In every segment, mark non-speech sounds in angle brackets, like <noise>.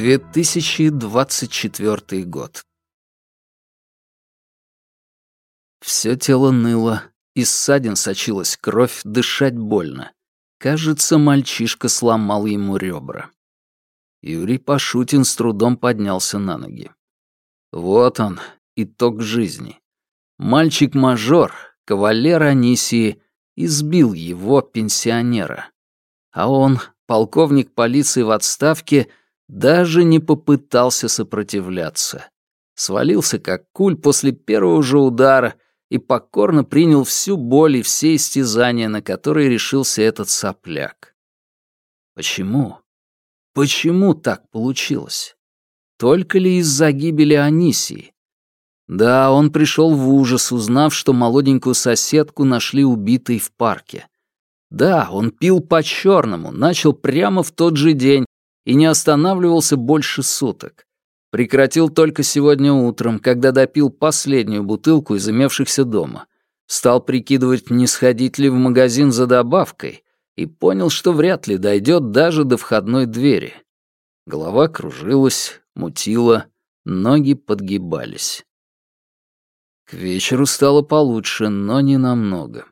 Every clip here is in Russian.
2024 год. Все тело ныло, из ссадин сочилась кровь, дышать больно. Кажется, мальчишка сломал ему ребра. Юрий Пашутин с трудом поднялся на ноги. Вот он, итог жизни. Мальчик-мажор, кавалер Анисии, избил его, пенсионера. А он, полковник полиции в отставке, даже не попытался сопротивляться. Свалился как куль после первого же удара и покорно принял всю боль и все истязания, на которые решился этот сопляк. Почему? Почему так получилось? Только ли из-за гибели Анисии? Да, он пришел в ужас, узнав, что молоденькую соседку нашли убитой в парке. Да, он пил по-черному, начал прямо в тот же день и не останавливался больше суток. Прекратил только сегодня утром, когда допил последнюю бутылку из имевшихся дома. Стал прикидывать, не сходить ли в магазин за добавкой, и понял, что вряд ли дойдет даже до входной двери. Голова кружилась, мутила, ноги подгибались. К вечеру стало получше, но не намного.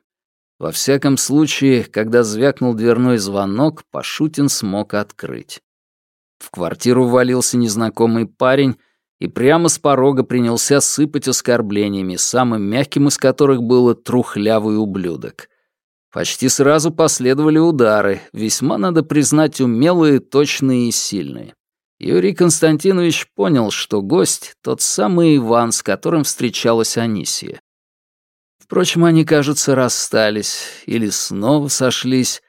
Во всяком случае, когда звякнул дверной звонок, Пашутин смог открыть. В квартиру ввалился незнакомый парень и прямо с порога принялся сыпать оскорблениями, самым мягким из которых было «трухлявый ублюдок». Почти сразу последовали удары, весьма, надо признать, умелые, точные и сильные. Юрий Константинович понял, что гость — тот самый Иван, с которым встречалась Анисия. Впрочем, они, кажется, расстались или снова сошлись.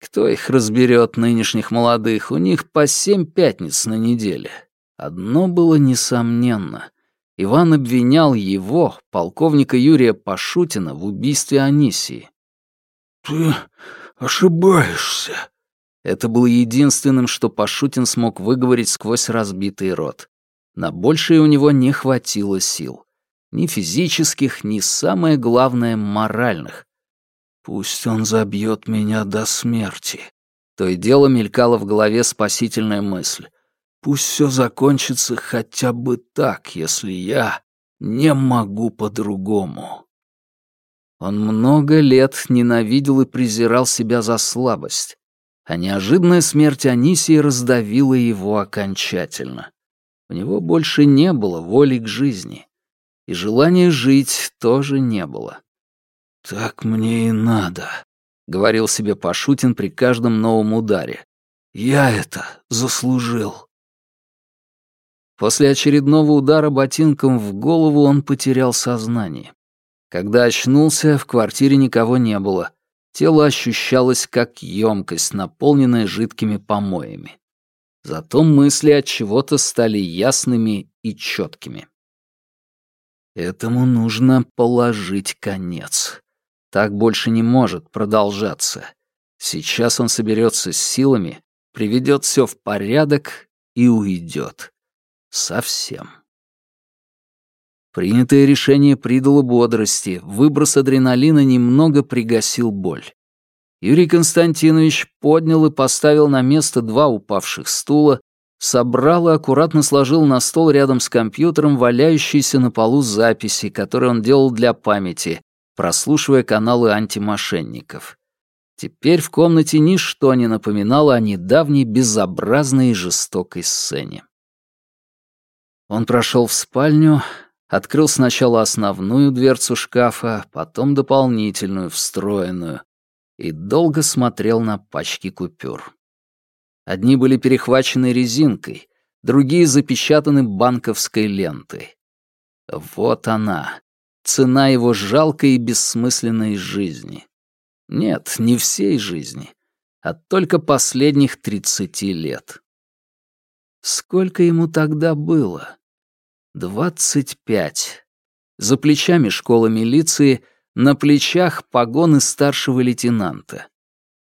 Кто их разберет, нынешних молодых? У них по семь пятниц на неделе. Одно было несомненно. Иван обвинял его, полковника Юрия Пашутина, в убийстве Анисии. «Ты ошибаешься». Это было единственным, что Пашутин смог выговорить сквозь разбитый рот. На большее у него не хватило сил. Ни физических, ни, самое главное, моральных. «Пусть он забьет меня до смерти», то и дело мелькала в голове спасительная мысль. «Пусть все закончится хотя бы так, если я не могу по-другому». Он много лет ненавидел и презирал себя за слабость, а неожиданная смерть Анисии раздавила его окончательно. У него больше не было воли к жизни и желания жить тоже не было. «Так мне и надо», — говорил себе Пашутин при каждом новом ударе. «Я это заслужил». После очередного удара ботинком в голову он потерял сознание. Когда очнулся, в квартире никого не было. Тело ощущалось как емкость, наполненная жидкими помоями. Зато мысли от чего-то стали ясными и четкими. Этому нужно положить конец. Так больше не может продолжаться. Сейчас он соберется с силами, приведет все в порядок и уйдет. Совсем. Принятое решение придало бодрости, выброс адреналина немного пригасил боль. Юрий Константинович поднял и поставил на место два упавших стула, собрал и аккуратно сложил на стол рядом с компьютером валяющиеся на полу записи, которые он делал для памяти, прослушивая каналы антимошенников. Теперь в комнате ничто не напоминало о недавней безобразной и жестокой сцене. Он прошел в спальню, открыл сначала основную дверцу шкафа, потом дополнительную, встроенную, и долго смотрел на пачки купюр. Одни были перехвачены резинкой, другие запечатаны банковской лентой. Вот она, цена его жалкой и бессмысленной жизни. Нет, не всей жизни, а только последних тридцати лет. Сколько ему тогда было? Двадцать пять. За плечами школа милиции, на плечах погоны старшего лейтенанта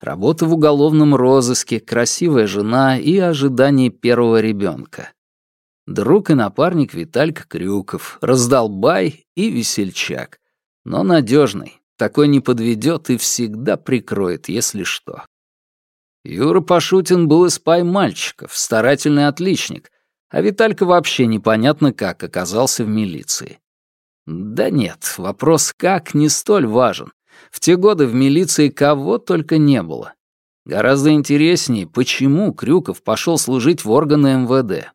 работа в уголовном розыске, красивая жена и ожидание первого ребенка. Друг и напарник Виталька Крюков, раздолбай и весельчак. Но надежный, такой не подведет и всегда прикроет, если что. Юра Пашутин был из пай мальчиков, старательный отличник, а Виталька вообще непонятно как оказался в милиции. Да нет, вопрос «как» не столь важен. В те годы в милиции кого только не было. Гораздо интереснее, почему Крюков пошел служить в органы МВД.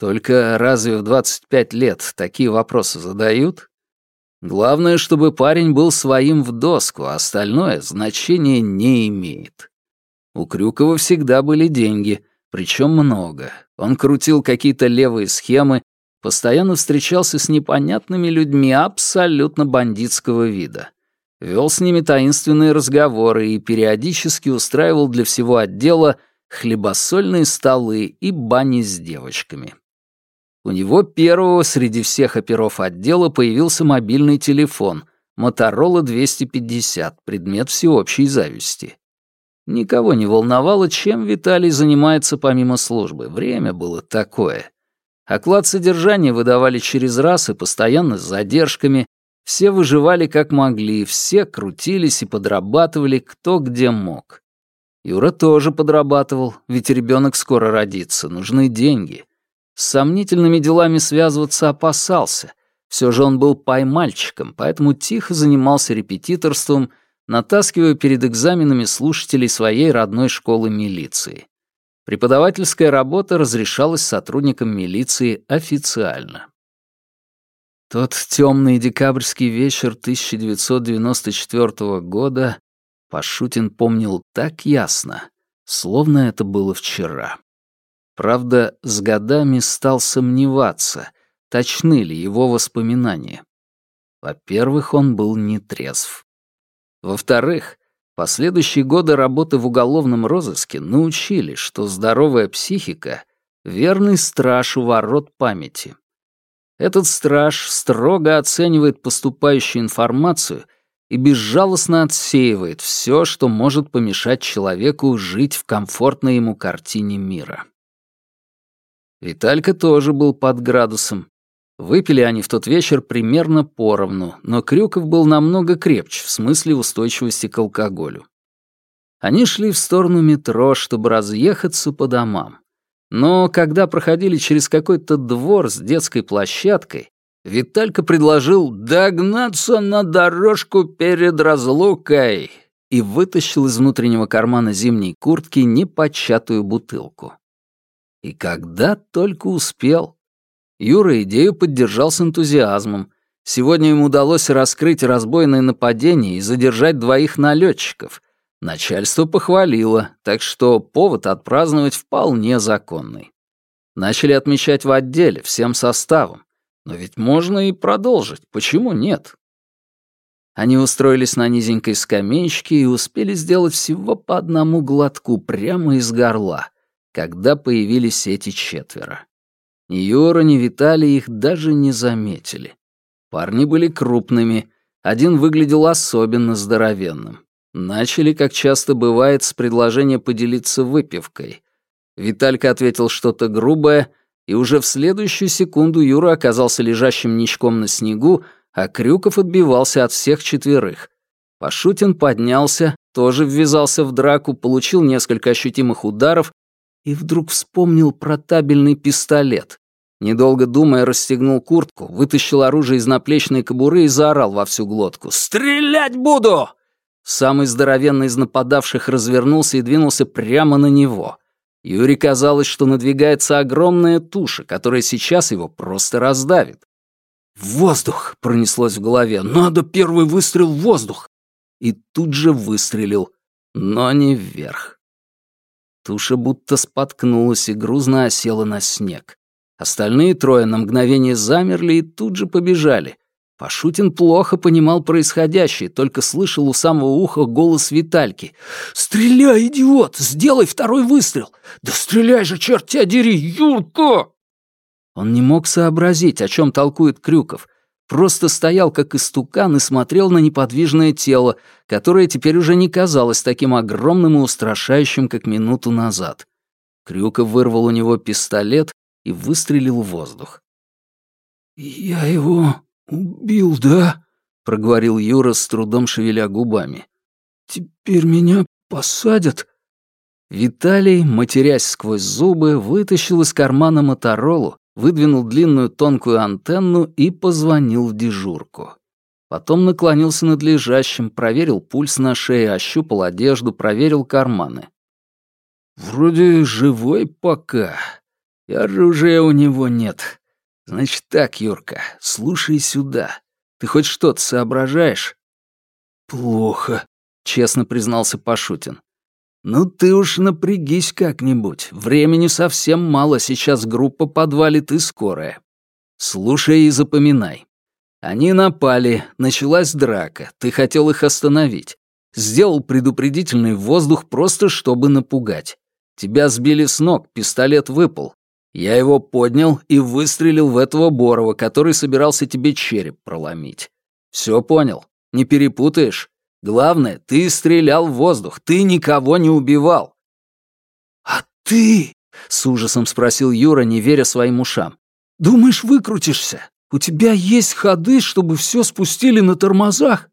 Только разве в 25 лет такие вопросы задают? Главное, чтобы парень был своим в доску, а остальное значения не имеет. У Крюкова всегда были деньги, причем много. Он крутил какие-то левые схемы, постоянно встречался с непонятными людьми абсолютно бандитского вида. Вел с ними таинственные разговоры и периодически устраивал для всего отдела хлебосольные столы и бани с девочками. У него первого среди всех оперов отдела появился мобильный телефон Motorola 250, предмет всеобщей зависти. Никого не волновало, чем Виталий занимается помимо службы. Время было такое. Оклад содержания выдавали через раз и постоянно с задержками. Все выживали как могли, все крутились и подрабатывали кто где мог. Юра тоже подрабатывал, ведь ребенок скоро родится, нужны деньги. С сомнительными делами связываться опасался. Все же он был поймальчиком, поэтому тихо занимался репетиторством, натаскивая перед экзаменами слушателей своей родной школы милиции. Преподавательская работа разрешалась сотрудникам милиции официально. Тот темный декабрьский вечер 1994 года Пашутин помнил так ясно, словно это было вчера. Правда, с годами стал сомневаться, точны ли его воспоминания. Во-первых, он был нетрезв. Во-вторых, последующие годы работы в уголовном розыске научили, что здоровая психика — верный страж у ворот памяти. Этот страж строго оценивает поступающую информацию и безжалостно отсеивает все, что может помешать человеку жить в комфортной ему картине мира. Виталька тоже был под градусом. Выпили они в тот вечер примерно поровну, но Крюков был намного крепче в смысле устойчивости к алкоголю. Они шли в сторону метро, чтобы разъехаться по домам. Но когда проходили через какой-то двор с детской площадкой, Виталька предложил догнаться на дорожку перед разлукой и вытащил из внутреннего кармана зимней куртки непочатую бутылку. И когда только успел. Юра идею поддержал с энтузиазмом. Сегодня ему удалось раскрыть разбойное нападение и задержать двоих налетчиков. Начальство похвалило, так что повод отпраздновать вполне законный. Начали отмечать в отделе, всем составом. Но ведь можно и продолжить, почему нет? Они устроились на низенькой скамеечке и успели сделать всего по одному глотку прямо из горла — когда появились эти четверо. Ни Юра, ни Виталий их даже не заметили. Парни были крупными, один выглядел особенно здоровенным. Начали, как часто бывает, с предложения поделиться выпивкой. Виталька ответил что-то грубое, и уже в следующую секунду Юра оказался лежащим ничком на снегу, а Крюков отбивался от всех четверых. Пашутин поднялся, тоже ввязался в драку, получил несколько ощутимых ударов и вдруг вспомнил про табельный пистолет. Недолго думая, расстегнул куртку, вытащил оружие из наплечной кобуры и заорал во всю глотку. «Стрелять буду!» Самый здоровенный из нападавших развернулся и двинулся прямо на него. Юре казалось, что надвигается огромная туша, которая сейчас его просто раздавит. «Воздух!» — пронеслось в голове. «Надо первый выстрел в воздух!» И тут же выстрелил, но не вверх. Туша будто споткнулась и грузно осела на снег. Остальные трое на мгновение замерли и тут же побежали. Пашутин плохо понимал происходящее, только слышал у самого уха голос Витальки. «Стреляй, идиот! Сделай второй выстрел! Да стреляй же, черт тебя дери, Юрка!» Он не мог сообразить, о чем толкует Крюков, просто стоял как истукан и смотрел на неподвижное тело, которое теперь уже не казалось таким огромным и устрашающим, как минуту назад. Крюков вырвал у него пистолет и выстрелил в воздух. «Я его убил, да?» — проговорил Юра, с трудом шевеля губами. «Теперь меня посадят?» Виталий, матерясь сквозь зубы, вытащил из кармана Моторолу, выдвинул длинную тонкую антенну и позвонил в дежурку. Потом наклонился над лежащим, проверил пульс на шее, ощупал одежду, проверил карманы. «Вроде живой пока. И оружия у него нет. Значит так, Юрка, слушай сюда. Ты хоть что-то соображаешь?» «Плохо», — честно признался Пашутин. «Ну ты уж напрягись как-нибудь. Времени совсем мало, сейчас группа подвалит и скорая. Слушай и запоминай. Они напали, началась драка, ты хотел их остановить. Сделал предупредительный воздух просто, чтобы напугать. Тебя сбили с ног, пистолет выпал. Я его поднял и выстрелил в этого Борова, который собирался тебе череп проломить. Все понял? Не перепутаешь? Главное, ты стрелял в воздух, ты никого не убивал. А ты? С ужасом спросил Юра, не веря своим ушам. Думаешь, выкрутишься? У тебя есть ходы, чтобы все спустили на тормозах?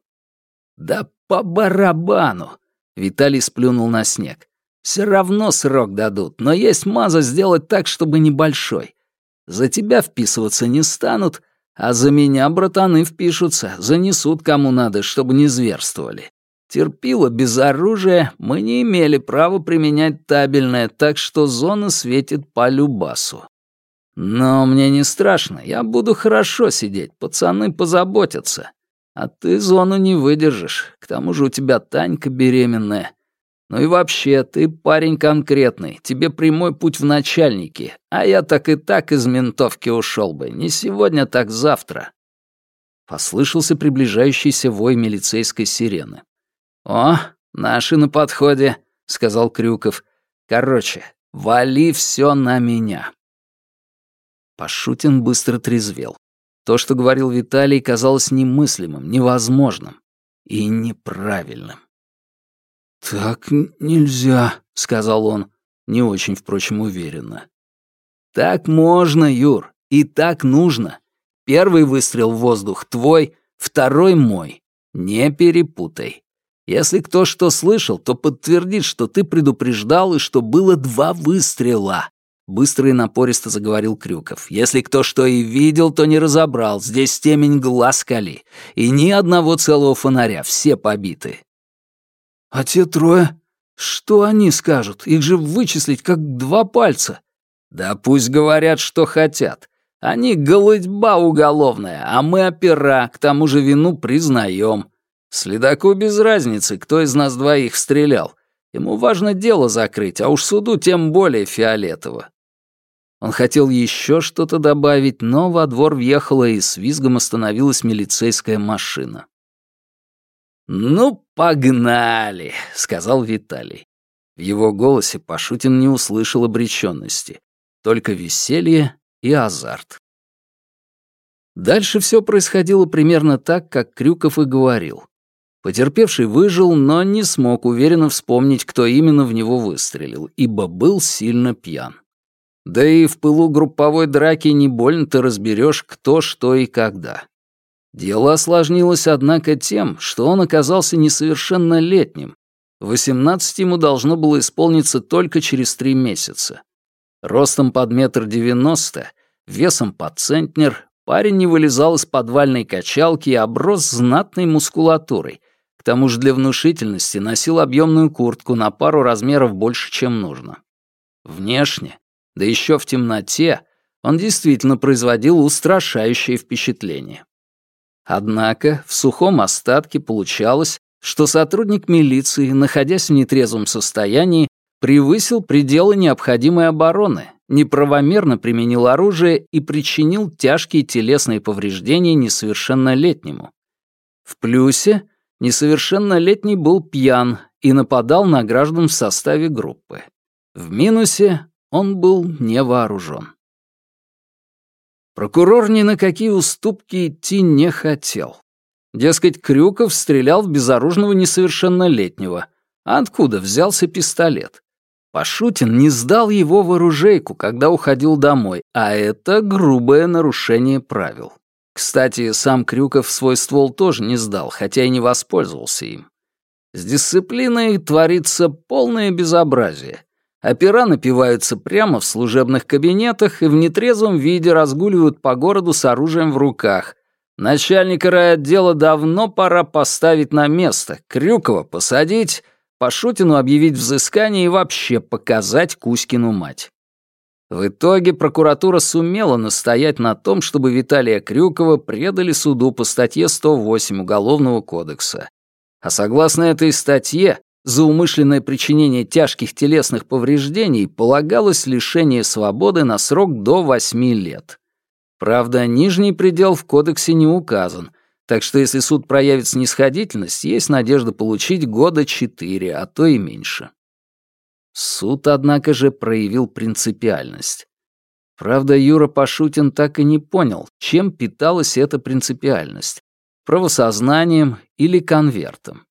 Да по барабану! Виталий сплюнул на снег. Все равно срок дадут, но есть маза сделать так, чтобы небольшой. За тебя вписываться не станут, а за меня братаны впишутся, занесут кому надо, чтобы не зверствовали. Терпило без оружия, мы не имели права применять табельное, так что зона светит по любасу. Но мне не страшно, я буду хорошо сидеть, пацаны позаботятся. А ты зону не выдержишь, к тому же у тебя Танька беременная. Ну и вообще, ты парень конкретный, тебе прямой путь в начальники, а я так и так из ментовки ушел бы, не сегодня, так завтра». Послышался приближающийся вой милицейской сирены. «О, наши на подходе», — сказал Крюков. «Короче, вали все на меня». Пашутин быстро трезвел. То, что говорил Виталий, казалось немыслимым, невозможным и неправильным. «Так нельзя», — сказал он, не очень, впрочем, уверенно. «Так можно, Юр, и так нужно. Первый выстрел в воздух твой, второй мой. Не перепутай. Если кто что слышал, то подтвердит, что ты предупреждал и что было два выстрела. Быстро и напористо заговорил Крюков. «Если кто что и видел, то не разобрал. Здесь темень глаз кали. И ни одного целого фонаря, все побиты. А те трое? Что они скажут? Их же вычислить как два пальца. Да пусть говорят, что хотят. Они голытьба уголовная, а мы опера, к тому же вину признаем. Следаку без разницы, кто из нас двоих стрелял. Ему важно дело закрыть, а уж суду тем более фиолетово. Он хотел еще что-то добавить, но во двор въехала и с визгом остановилась милицейская машина. «Ну, погнали!» — сказал Виталий. В его голосе Пашутин не услышал обреченности, только веселье и азарт. Дальше все происходило примерно так, как Крюков и говорил. Потерпевший выжил, но не смог уверенно вспомнить, кто именно в него выстрелил, ибо был сильно пьян. Да и в пылу групповой драки не больно-то разберешь, кто, что и когда. Дело осложнилось, однако, тем, что он оказался несовершеннолетним. 18 ему должно было исполниться только через три месяца. Ростом под метр девяносто, весом под центнер, парень не вылезал из подвальной качалки и оброс знатной мускулатурой. К тому же для внушительности носил объемную куртку на пару размеров больше, чем нужно. Внешне, да еще в темноте, он действительно производил устрашающее впечатление. Однако в сухом остатке получалось, что сотрудник милиции, находясь в нетрезвом состоянии, превысил пределы необходимой обороны, неправомерно применил оружие и причинил тяжкие телесные повреждения несовершеннолетнему. В плюсе несовершеннолетний был пьян и нападал на граждан в составе группы. В минусе он был не вооружен. Прокурор ни на какие уступки идти не хотел. Дескать, Крюков стрелял в безоружного несовершеннолетнего. А откуда взялся пистолет? Пашутин не сдал его в оружейку, когда уходил домой, а это грубое нарушение правил. Кстати, сам Крюков свой ствол тоже не сдал, хотя и не воспользовался им. С дисциплиной творится полное безобразие. Опера напиваются прямо в служебных кабинетах и в нетрезвом виде разгуливают по городу с оружием в руках. Начальника райотдела давно пора поставить на место, Крюкова посадить, Пашутину объявить взыскание и вообще показать Кузькину мать. В итоге прокуратура сумела настоять на том, чтобы Виталия Крюкова предали суду по статье 108 Уголовного кодекса. А согласно этой статье, за умышленное причинение тяжких телесных повреждений полагалось лишение свободы на срок до 8 лет. Правда, нижний предел в кодексе не указан, так что если суд проявит снисходительность, есть надежда получить года 4, а то и меньше. Суд, однако же, проявил принципиальность. Правда, Юра Пашутин так и не понял, чем питалась эта принципиальность — правосознанием или конвертом.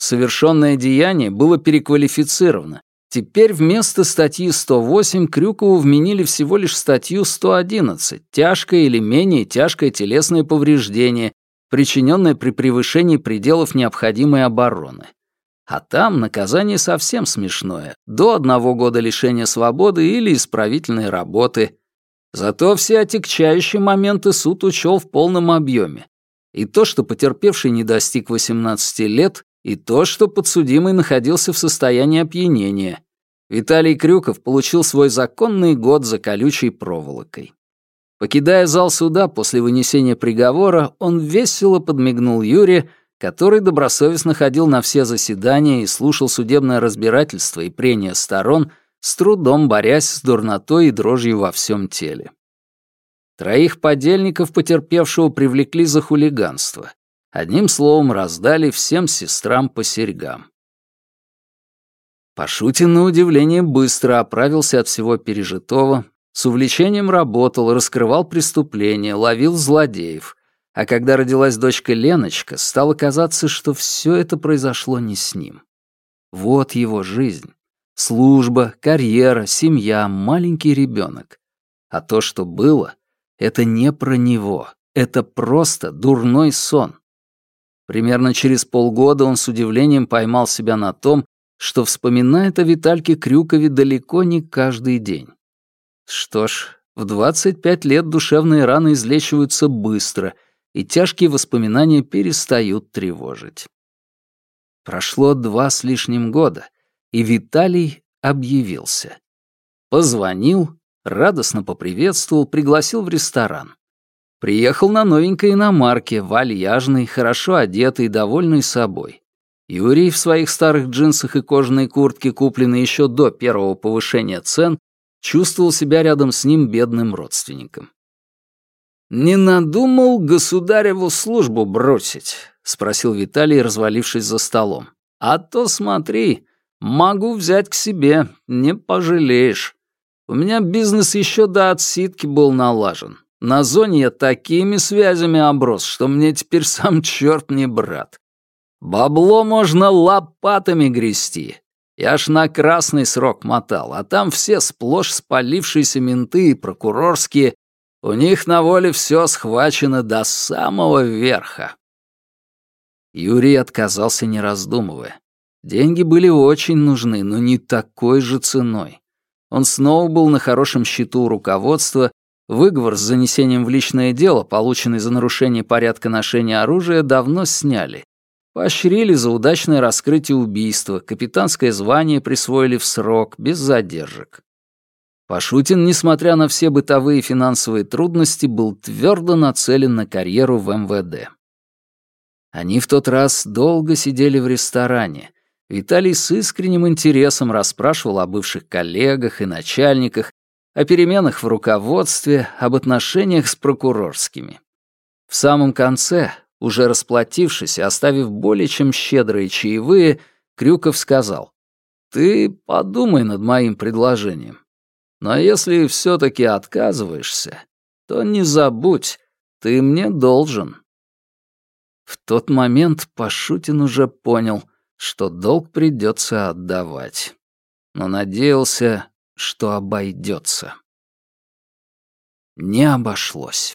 Совершенное деяние было переквалифицировано. Теперь вместо статьи 108 Крюкову вменили всего лишь статью 111 «Тяжкое или менее тяжкое телесное повреждение, причиненное при превышении пределов необходимой обороны». А там наказание совсем смешное. До одного года лишения свободы или исправительной работы. Зато все отягчающие моменты суд учел в полном объеме. И то, что потерпевший не достиг 18 лет, и то, что подсудимый находился в состоянии опьянения. Виталий Крюков получил свой законный год за колючей проволокой. Покидая зал суда после вынесения приговора, он весело подмигнул Юре, который добросовестно ходил на все заседания и слушал судебное разбирательство и прения сторон, с трудом борясь с дурнотой и дрожью во всем теле. Троих подельников потерпевшего привлекли за хулиганство. Одним словом, раздали всем сестрам по серьгам. Пашутин, на удивление, быстро оправился от всего пережитого, с увлечением работал, раскрывал преступления, ловил злодеев — а когда родилась дочка Леночка, стало казаться, что все это произошло не с ним. Вот его жизнь. Служба, карьера, семья, маленький ребенок. А то, что было, это не про него. Это просто дурной сон. Примерно через полгода он с удивлением поймал себя на том, что вспоминает о Витальке Крюкове далеко не каждый день. Что ж, в 25 лет душевные раны излечиваются быстро — и тяжкие воспоминания перестают тревожить. Прошло два с лишним года, и Виталий объявился. Позвонил, радостно поприветствовал, пригласил в ресторан. Приехал на новенькой иномарке, вальяжный, хорошо одетый, довольный собой. Юрий в своих старых джинсах и кожаной куртке, купленной еще до первого повышения цен, чувствовал себя рядом с ним бедным родственником. «Не надумал государеву службу бросить?» — спросил Виталий, развалившись за столом. «А то смотри, могу взять к себе, не пожалеешь. У меня бизнес еще до отсидки был налажен. На зоне я такими связями оброс, что мне теперь сам <laughs> черт не брат. Бабло можно лопатами грести. Я ж на красный срок мотал, а там все сплошь спалившиеся менты и прокурорские, у них на воле все схвачено до самого верха. Юрий отказался, не раздумывая. Деньги были очень нужны, но не такой же ценой. Он снова был на хорошем счету у руководства, выговор с занесением в личное дело, полученный за нарушение порядка ношения оружия, давно сняли. Поощрили за удачное раскрытие убийства, капитанское звание присвоили в срок, без задержек. Пашутин, несмотря на все бытовые и финансовые трудности, был твердо нацелен на карьеру в МВД. Они в тот раз долго сидели в ресторане. Виталий с искренним интересом расспрашивал о бывших коллегах и начальниках, о переменах в руководстве, об отношениях с прокурорскими. В самом конце, уже расплатившись и оставив более чем щедрые чаевые, Крюков сказал, «Ты подумай над моим предложением. Но если все-таки отказываешься, то не забудь, ты мне должен. В тот момент Пашутин уже понял, что долг придется отдавать. Но надеялся, что обойдется. Не обошлось.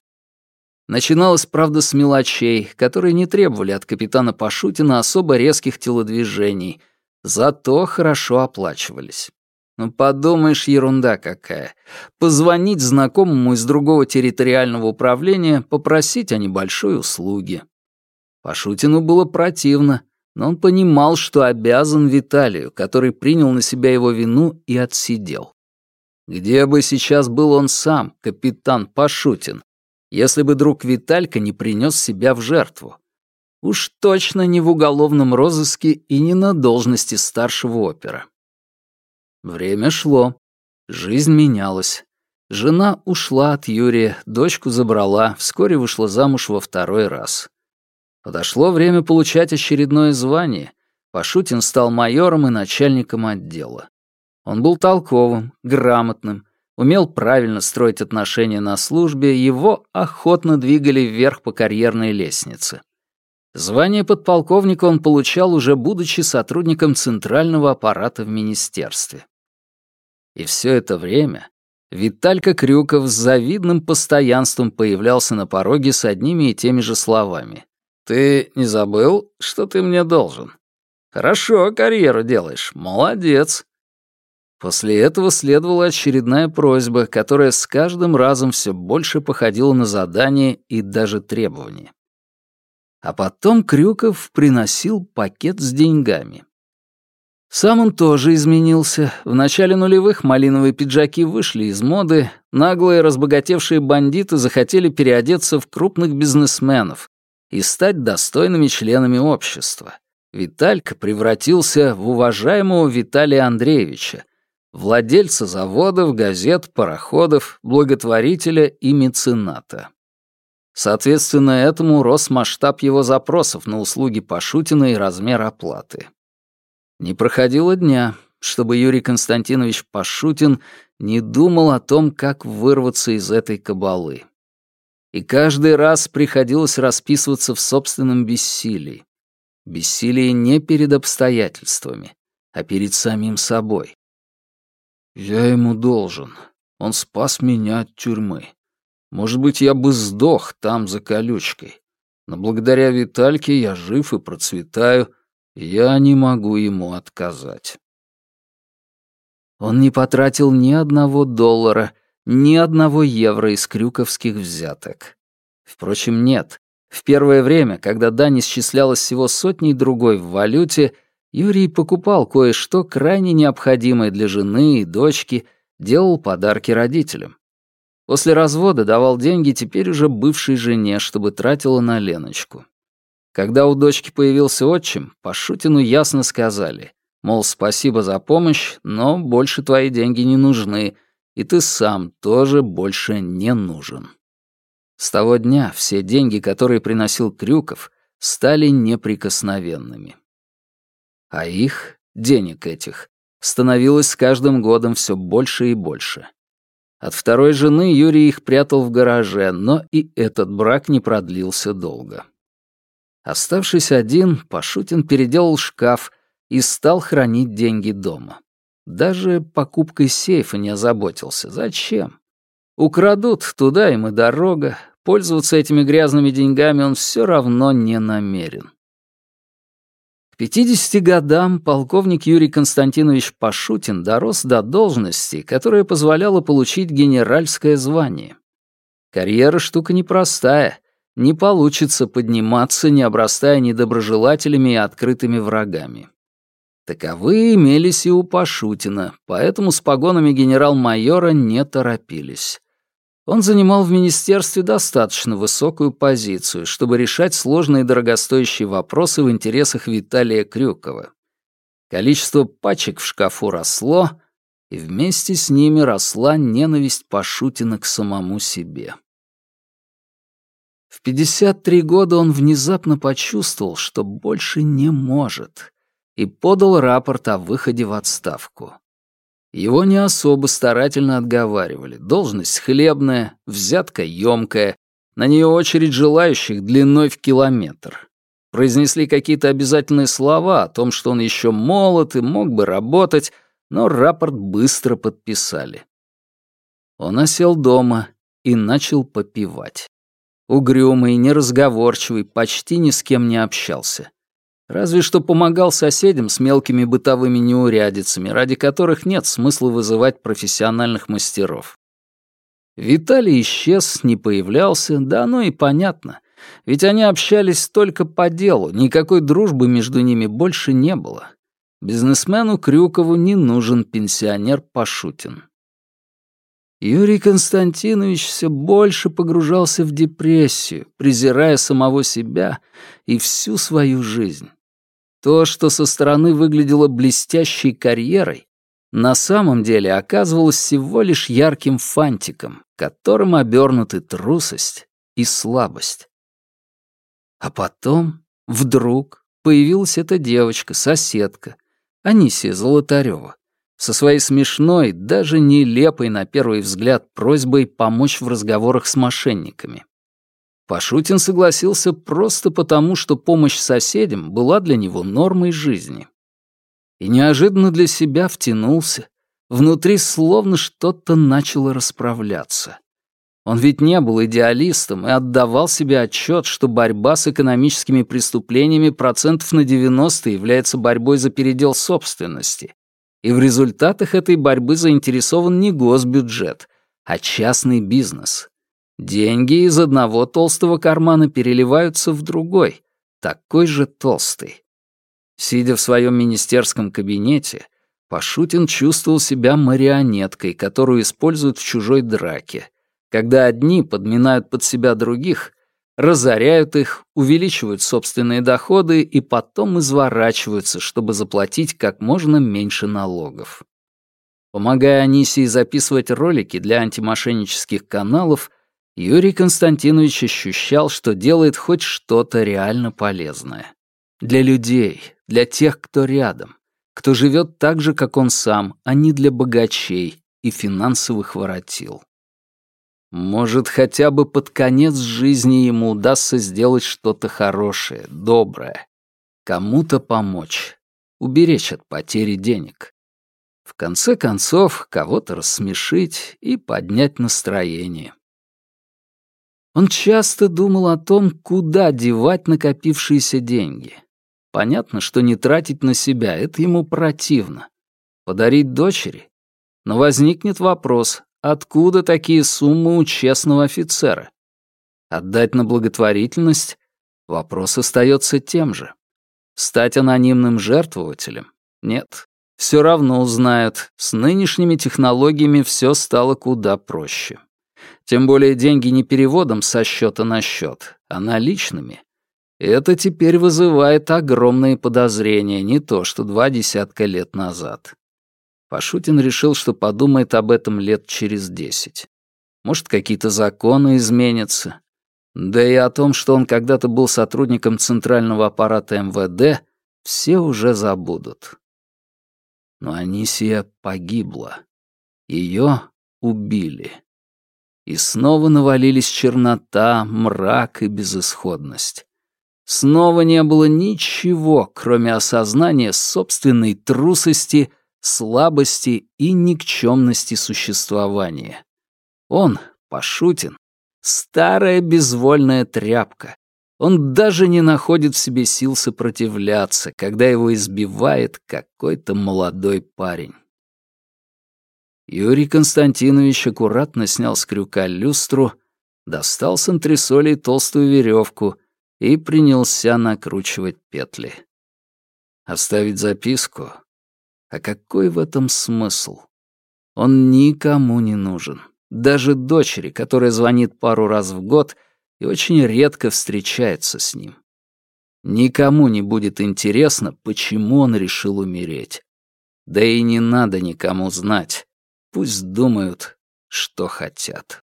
Начиналось, правда, с мелочей, которые не требовали от капитана Пашутина особо резких телодвижений, зато хорошо оплачивались. Ну, подумаешь, ерунда какая. Позвонить знакомому из другого территориального управления, попросить о небольшой услуге. Пашутину было противно, но он понимал, что обязан Виталию, который принял на себя его вину и отсидел. Где бы сейчас был он сам, капитан Пашутин, если бы друг Виталька не принес себя в жертву? Уж точно не в уголовном розыске и не на должности старшего опера. Время шло. Жизнь менялась. Жена ушла от Юрия, дочку забрала, вскоре вышла замуж во второй раз. Подошло время получать очередное звание. Пашутин стал майором и начальником отдела. Он был толковым, грамотным, умел правильно строить отношения на службе, его охотно двигали вверх по карьерной лестнице. Звание подполковника он получал уже будучи сотрудником центрального аппарата в министерстве. И все это время Виталька Крюков с завидным постоянством появлялся на пороге с одними и теми же словами. «Ты не забыл, что ты мне должен? Хорошо карьеру делаешь, молодец». После этого следовала очередная просьба, которая с каждым разом все больше походила на задание и даже требование. А потом Крюков приносил пакет с деньгами. Сам он тоже изменился. В начале нулевых малиновые пиджаки вышли из моды, наглые разбогатевшие бандиты захотели переодеться в крупных бизнесменов и стать достойными членами общества. Виталька превратился в уважаемого Виталия Андреевича, владельца заводов, газет, пароходов, благотворителя и мецената. Соответственно, этому рос масштаб его запросов на услуги Пашутина и размер оплаты. Не проходило дня, чтобы Юрий Константинович Пашутин не думал о том, как вырваться из этой кабалы. И каждый раз приходилось расписываться в собственном бессилии. Бессилие не перед обстоятельствами, а перед самим собой. «Я ему должен. Он спас меня от тюрьмы. Может быть, я бы сдох там за колючкой. Но благодаря Витальке я жив и процветаю, я не могу ему отказать. Он не потратил ни одного доллара, ни одного евро из крюковских взяток. Впрочем, нет. В первое время, когда дань исчислялась всего сотней другой в валюте, Юрий покупал кое-что крайне необходимое для жены и дочки, делал подарки родителям. После развода давал деньги теперь уже бывшей жене, чтобы тратила на Леночку. Когда у дочки появился отчим, Пашутину ясно сказали, мол, спасибо за помощь, но больше твои деньги не нужны, и ты сам тоже больше не нужен. С того дня все деньги, которые приносил Крюков, стали неприкосновенными. А их, денег этих, становилось с каждым годом все больше и больше. От второй жены Юрий их прятал в гараже, но и этот брак не продлился долго. Оставшись один, Пашутин переделал шкаф и стал хранить деньги дома. Даже покупкой сейфа не озаботился. Зачем? Украдут, туда им и дорога. Пользоваться этими грязными деньгами он все равно не намерен. 50 годам полковник Юрий Константинович Пашутин дорос до должности, которая позволяла получить генеральское звание. Карьера штука непростая, не получится подниматься, не обрастая недоброжелателями и открытыми врагами. Таковые имелись и у Пашутина, поэтому с погонами генерал-майора не торопились. Он занимал в министерстве достаточно высокую позицию, чтобы решать сложные дорогостоящие вопросы в интересах Виталия Крюкова. Количество пачек в шкафу росло, и вместе с ними росла ненависть Пашутина к самому себе. В 53 года он внезапно почувствовал, что больше не может, и подал рапорт о выходе в отставку. Его не особо старательно отговаривали. Должность хлебная, взятка ёмкая, на нее очередь желающих длиной в километр. Произнесли какие-то обязательные слова о том, что он еще молод и мог бы работать, но рапорт быстро подписали. Он осел дома и начал попивать. Угрюмый, неразговорчивый, почти ни с кем не общался. Разве что помогал соседям с мелкими бытовыми неурядицами, ради которых нет смысла вызывать профессиональных мастеров. Виталий исчез, не появлялся, да оно и понятно. Ведь они общались только по делу, никакой дружбы между ними больше не было. Бизнесмену Крюкову не нужен пенсионер Пашутин. Юрий Константинович все больше погружался в депрессию, презирая самого себя и всю свою жизнь. То, что со стороны выглядело блестящей карьерой, на самом деле оказывалось всего лишь ярким фантиком, которым обернуты трусость и слабость. А потом, вдруг, появилась эта девочка, соседка, Анисия Золотарева, со своей смешной, даже нелепой на первый взгляд просьбой помочь в разговорах с мошенниками. Пашутин согласился просто потому, что помощь соседям была для него нормой жизни. И неожиданно для себя втянулся. Внутри словно что-то начало расправляться. Он ведь не был идеалистом и отдавал себе отчет, что борьба с экономическими преступлениями процентов на 90 является борьбой за передел собственности, и в результатах этой борьбы заинтересован не госбюджет, а частный бизнес. Деньги из одного толстого кармана переливаются в другой, такой же толстый. Сидя в своем министерском кабинете, Пашутин чувствовал себя марионеткой, которую используют в чужой драке, когда одни подминают под себя других, разоряют их, увеличивают собственные доходы и потом изворачиваются, чтобы заплатить как можно меньше налогов. Помогая Анисии записывать ролики для антимошеннических каналов, Юрий Константинович ощущал, что делает хоть что-то реально полезное. Для людей, для тех, кто рядом, кто живет так же, как он сам, а не для богачей и финансовых воротил. Может, хотя бы под конец жизни ему удастся сделать что-то хорошее, доброе. Кому-то помочь. Уберечь от потери денег. В конце концов, кого-то рассмешить и поднять настроение. Он часто думал о том, куда девать накопившиеся деньги. Понятно, что не тратить на себя — это ему противно. Подарить дочери? Но возникнет вопрос, Откуда такие суммы у честного офицера? Отдать на благотворительность? Вопрос остается тем же. Стать анонимным жертвователем? Нет. Все равно узнают. С нынешними технологиями все стало куда проще. Тем более деньги не переводом со счета на счет, а наличными. Это теперь вызывает огромные подозрения, не то что два десятка лет назад. Пашутин решил, что подумает об этом лет через десять. Может, какие-то законы изменятся. Да и о том, что он когда-то был сотрудником центрального аппарата МВД, все уже забудут. Но Анисия погибла. Ее убили. И снова навалились чернота, мрак и безысходность. Снова не было ничего, кроме осознания собственной трусости — слабости и никчемности существования. Он, Пашутин, старая безвольная тряпка. Он даже не находит в себе сил сопротивляться, когда его избивает какой-то молодой парень. Юрий Константинович аккуратно снял с крюка люстру, достал с антресолей толстую веревку и принялся накручивать петли. Оставить записку а какой в этом смысл? Он никому не нужен. Даже дочери, которая звонит пару раз в год и очень редко встречается с ним. Никому не будет интересно, почему он решил умереть. Да и не надо никому знать. Пусть думают, что хотят.